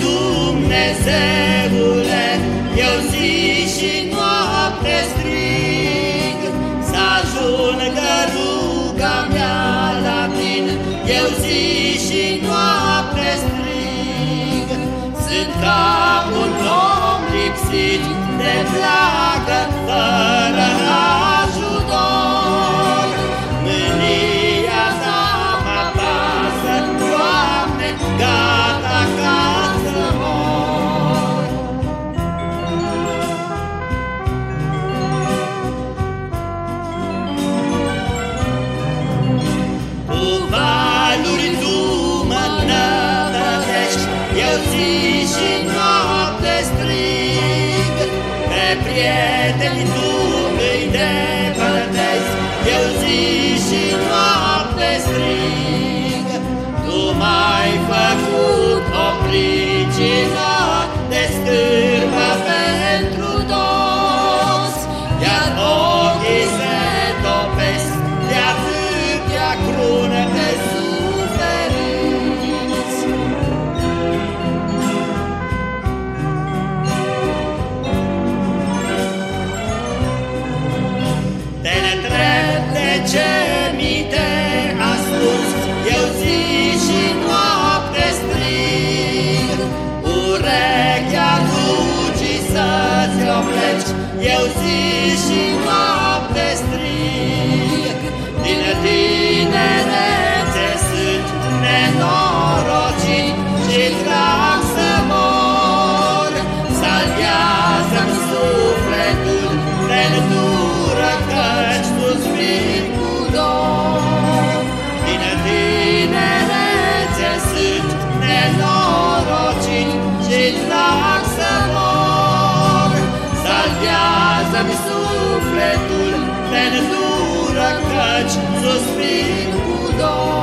Doamne Dumnezeule, eu zi și noapte strig, Să ajungă ruga mea la tine, eu zi și noapte strig. Sunt ca un om lipsit de plagă, fără Eu zi și noapte strig, Pe prieteni tu îi depărtezi, Eu zi și noapte strig. Din tinerețe sunt nenorocit și drag să mor. Salvează-mi sufletul de dură căci suspin cu dor. Din tinerețe sunt nenorocit și drag Erdura căci suspin cu dor.